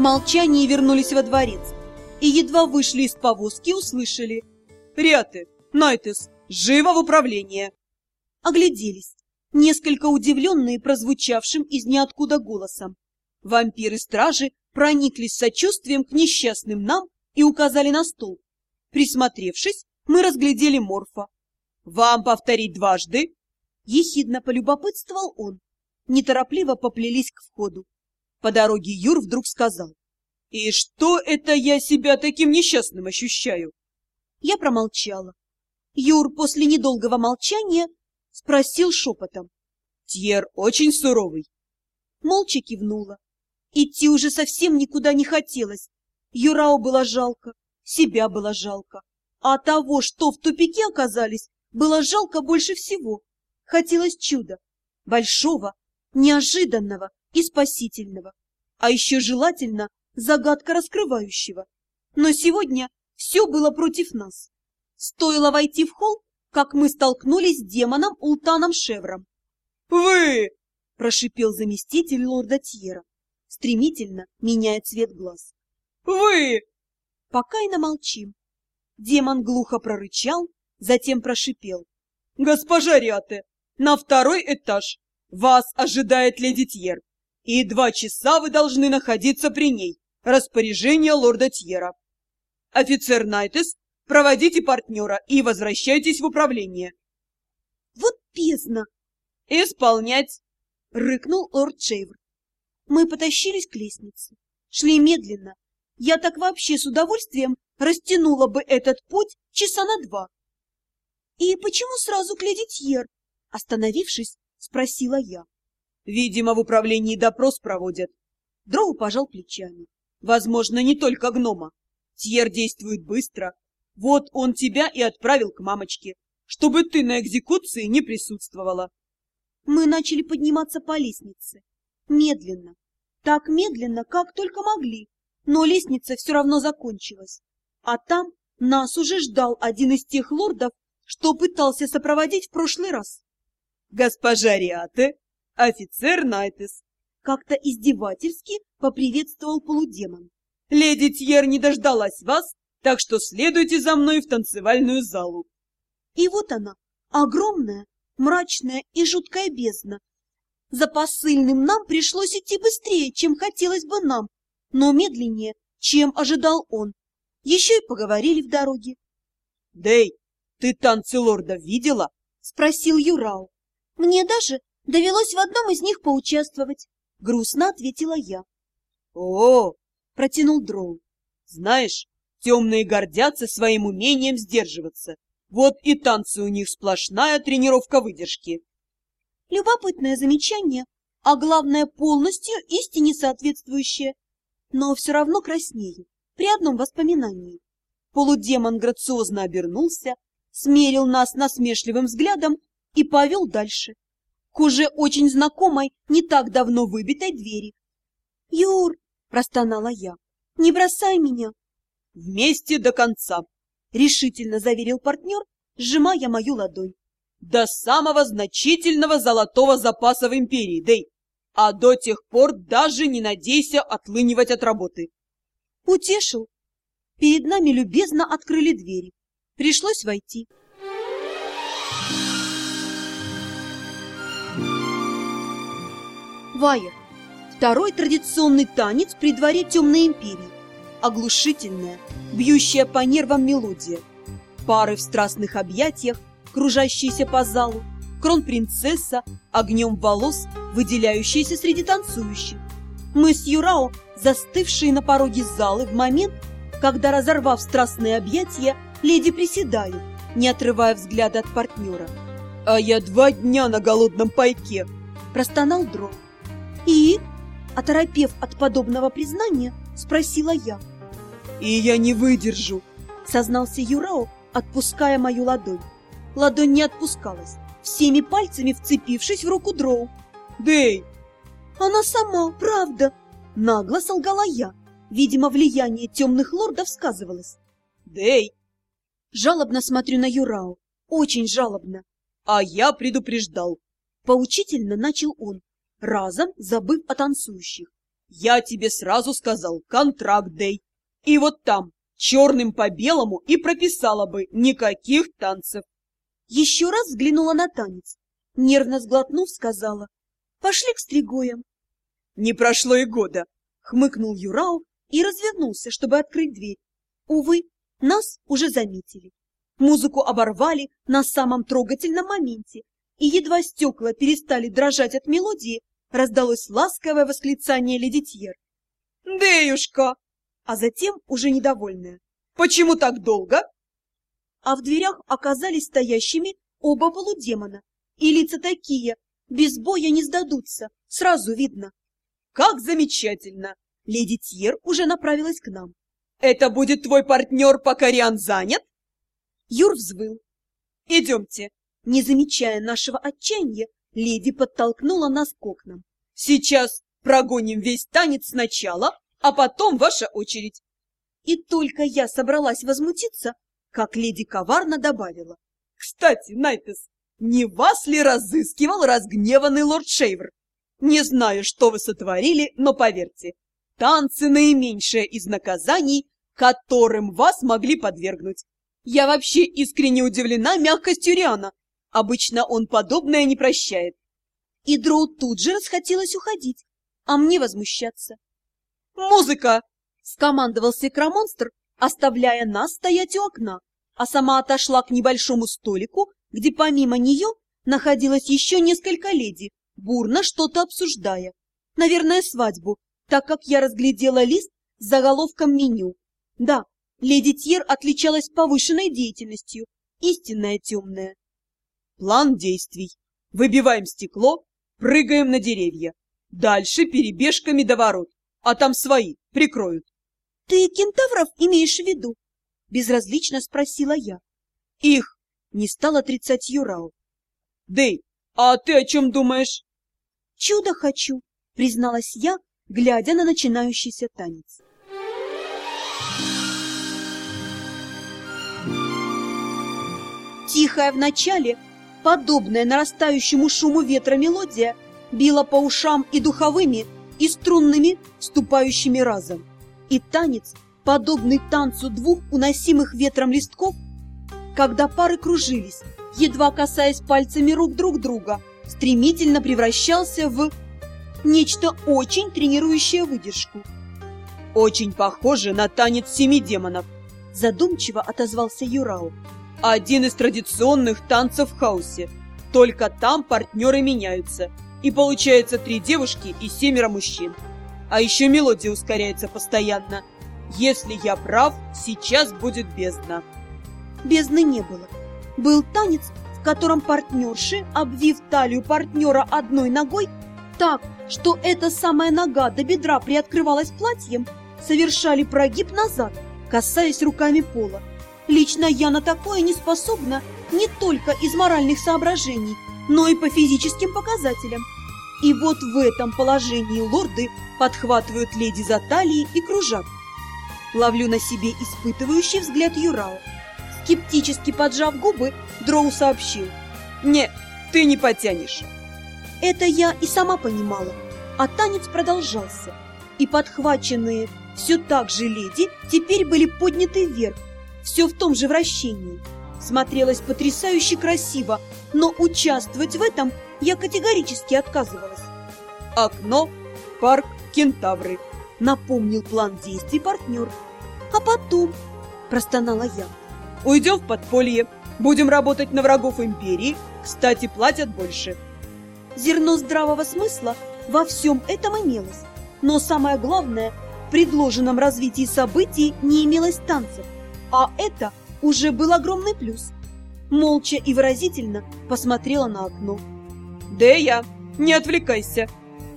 молчании вернулись во дворец и едва вышли из повозки, услышали. «Ряты! Найтес! Живо в управление!» Огляделись, несколько удивленные прозвучавшим из ниоткуда голосом. Вампиры-стражи прониклись сочувствием к несчастным нам и указали на стол. Присмотревшись, мы разглядели Морфа. «Вам повторить дважды?» Ехидно полюбопытствовал он. Неторопливо поплелись к входу. По дороге Юр вдруг сказал. «И что это я себя таким несчастным ощущаю?» Я промолчала. Юр после недолгого молчания спросил шепотом. «Тьер очень суровый». Молча кивнула. Идти уже совсем никуда не хотелось. Юрау было жалко, себя было жалко. А того, что в тупике оказались, было жалко больше всего. Хотелось чуда. Большого, неожиданного и спасительного. А еще желательно загадка раскрывающего. Но сегодня все было против нас. Стоило войти в холл, как мы столкнулись с демоном Ултаном Шевром. «Вы!» – прошипел заместитель лорда Тьера, стремительно меняя цвет глаз. «Вы!» Пока и намолчим. Демон глухо прорычал, затем прошипел. «Госпожа Ряте, на второй этаж! Вас ожидает леди Тьер, и два часа вы должны находиться при ней. Распоряжение лорда Тьера. Офицер Найтес, проводите партнера и возвращайтесь в управление. Вот бездна! Исполнять! Рыкнул лорд Шейвр. Мы потащились к лестнице. Шли медленно. Я так вообще с удовольствием растянула бы этот путь часа на два. И почему сразу к леди Тьер? Остановившись, спросила я. Видимо, в управлении допрос проводят. Дроу пожал плечами. Возможно, не только гнома. Тьер действует быстро. Вот он тебя и отправил к мамочке, чтобы ты на экзекуции не присутствовала. Мы начали подниматься по лестнице. Медленно. Так медленно, как только могли. Но лестница все равно закончилась. А там нас уже ждал один из тех лордов, что пытался сопроводить в прошлый раз. «Госпожа Риате, офицер Найтес!» Как-то издевательски поприветствовал полудемон. «Леди Тьер не дождалась вас, так что следуйте за мной в танцевальную залу». И вот она, огромная, мрачная и жуткая бездна. За посыльным нам пришлось идти быстрее, чем хотелось бы нам, но медленнее, чем ожидал он. Еще и поговорили в дороге. — Дэй, ты танцы лорда видела? — спросил Юрау. — Мне даже довелось в одном из них поучаствовать, — грустно ответила я. — О, — протянул Дроу. — Знаешь, темные гордятся своим умением сдерживаться. Вот и танцы у них сплошная тренировка выдержки. Любопытное замечание, а главное, полностью истине соответствующее. Но все равно краснею при одном воспоминании. Полудемон грациозно обернулся, смерил нас насмешливым взглядом и повел дальше, к уже очень знакомой, не так давно выбитой двери. — Юр, — простонала я, — не бросай меня. — Вместе до конца, — решительно заверил партнер, сжимая мою ладонь. — До самого значительного золотого запаса в империи, Дэй, а до тех пор даже не надейся отлынивать от работы. Утешил. Перед нами любезно открыли двери. Пришлось войти. Вайер. Второй традиционный танец при дворе Темной Империи. Оглушительная, бьющая по нервам мелодия. Пары в страстных объятиях, кружащиеся по залу. Кронпринцесса, огнем волос, выделяющаяся среди танцующих. Мы с Юрао застывшие на пороге залы в момент, когда, разорвав страстные объятия, леди приседают, не отрывая взгляда от партнера. «А я два дня на голодном пайке!» – простонал Дро. «И?» – оторопев от подобного признания, спросила я. «И я не выдержу!» – сознался Юрао, отпуская мою ладонь. Ладонь не отпускалась, всеми пальцами вцепившись в руку Дроу. «Дэй!» «Она сама, правда!» Нагло солгала я. Видимо, влияние темных лордов сказывалось. «Дэй!» Жалобно смотрю на Юрау. Очень жалобно. «А я предупреждал!» Поучительно начал он, разом забыв о танцующих. Я тебе сразу сказал, контракт, Дэй. И вот там, черным по белому, и прописала бы никаких танцев. Еще раз взглянула на танец. Нервно сглотнув, сказала. Пошли к стригоям. Не прошло и года. Хмыкнул Юрау и развернулся, чтобы открыть дверь. Увы, нас уже заметили. Музыку оборвали на самом трогательном моменте, и едва стекла перестали дрожать от мелодии, раздалось ласковое восклицание леди Тьер. «Деюшка!» А затем уже недовольная. «Почему так долго?» А в дверях оказались стоящими оба полудемона. И лица такие, без боя не сдадутся, сразу видно. «Как замечательно!» Леди Тьер уже направилась к нам. «Это будет твой партнер, пока Риан занят?» Юр взвыл. «Идемте». Не замечая нашего отчаяния, леди подтолкнула нас к окнам. «Сейчас прогоним весь танец сначала, а потом ваша очередь». И только я собралась возмутиться, как леди коварно добавила. «Кстати, Найтес, не вас ли разыскивал разгневанный лорд Шейвер? Не знаю, что вы сотворили, но поверьте, танцы наименьшее из наказаний, которым вас могли подвергнуть. Я вообще искренне удивлена мягкостью Риана. Обычно он подобное не прощает. И Дроу тут же расхотелось уходить, а мне возмущаться. «Музыка!» — скомандовал секромонстр, оставляя нас стоять у окна, а сама отошла к небольшому столику, где помимо нее находилось еще несколько леди, бурно что-то обсуждая. Наверное, свадьбу, так как я разглядела лист с заголовком меню. Да, леди Тьер отличалась повышенной деятельностью, истинная темная. План действий. Выбиваем стекло, прыгаем на деревья. Дальше перебежками до ворот, а там свои прикроют. — Ты кентавров имеешь в виду? — безразлично спросила я. — Их! — не стал отрицать Юрау. — Дэй, а ты о чем думаешь? — Чудо хочу, — призналась я, глядя на начинающийся танец. Тихая в начале, подобная нарастающему шуму ветра мелодия, била по ушам и духовыми, и струнными, ступающими разом. И танец, подобный танцу двух уносимых ветром листков, когда пары кружились, едва касаясь пальцами рук друг друга, стремительно превращался в нечто очень тренирующее выдержку. «Очень похоже на танец семи демонов», задумчиво отозвался Юрау. Один из традиционных танцев в хаосе. Только там партнеры меняются. И получается три девушки и семеро мужчин. А еще мелодия ускоряется постоянно. Если я прав, сейчас будет бездна. Бездны не было. Был танец, в котором партнерши, обвив талию партнера одной ногой, так, что эта самая нога до бедра приоткрывалась платьем, совершали прогиб назад, касаясь руками пола. Лично я на такое не способна не только из моральных соображений, но и по физическим показателям. И вот в этом положении лорды подхватывают леди за талии и кружат. Ловлю на себе испытывающий взгляд Юрао. Скептически поджав губы, Дроу сообщил. «Не, ты не потянешь». Это я и сама понимала, а танец продолжался. И подхваченные все так же леди теперь были подняты вверх, все в том же вращении. Смотрелось потрясающе красиво, но участвовать в этом я категорически отказывалась. «Окно, парк, кентавры», — напомнил план действий партнер. «А потом?» — простонала я. «Уйдем в подполье, будем работать на врагов империи, кстати, платят больше». Зерно здравого смысла во всем этом имелось, но самое главное, в предложенном развитии событий не имелось танцев. А это уже был огромный плюс. Молча и выразительно посмотрела на окно. «Дея, не отвлекайся!»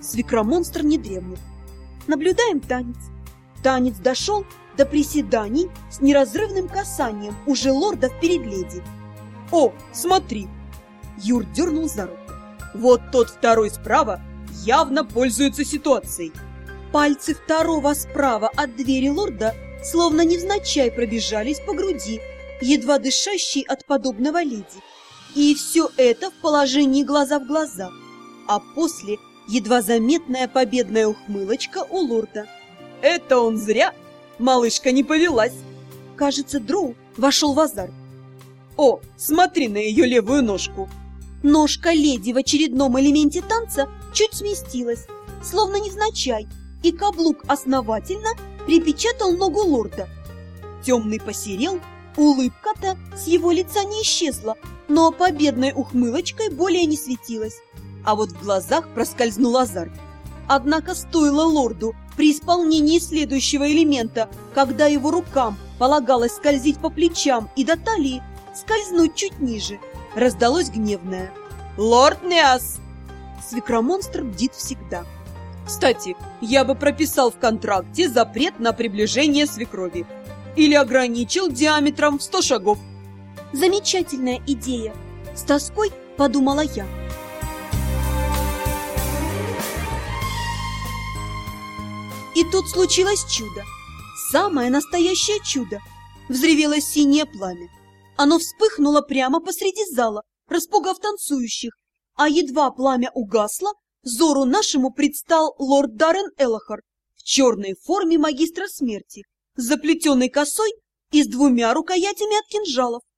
Свекромонстр не дремлет. Наблюдаем танец. Танец дошел до приседаний с неразрывным касанием уже лордов перед леди. «О, смотри!» Юр дернул за руку. «Вот тот второй справа явно пользуется ситуацией!» Пальцы второго справа от двери лорда словно невзначай пробежались по груди, едва дышащей от подобного леди. И все это в положении глаза в глаза. А после Едва заметная победная ухмылочка у лорда. Это он зря. Малышка не повелась. Кажется, Дроу вошел в азарт. О, смотри на ее левую ножку. Ножка леди в очередном элементе танца чуть сместилась, словно невзначай, и каблук основательно припечатал ногу лорда. Темный посерел, улыбка-то с его лица не исчезла, но победной ухмылочкой более не светилась. А вот в глазах проскользнул азарт. Однако стоило лорду при исполнении следующего элемента, когда его рукам полагалось скользить по плечам и до талии, скользнуть чуть ниже, раздалось гневное. «Лорд Неас!» Свекромонстр бдит всегда. Кстати, я бы прописал в контракте запрет на приближение свекрови. Или ограничил диаметром в сто шагов. Замечательная идея. С тоской подумала я. И тут случилось чудо. Самое настоящее чудо. Взревело синее пламя. Оно вспыхнуло прямо посреди зала, распугав танцующих, а едва пламя угасло, взору нашему предстал лорд Даррен Элохар в черной форме магистра смерти, заплетенной косой и с двумя рукоятями от кинжалов.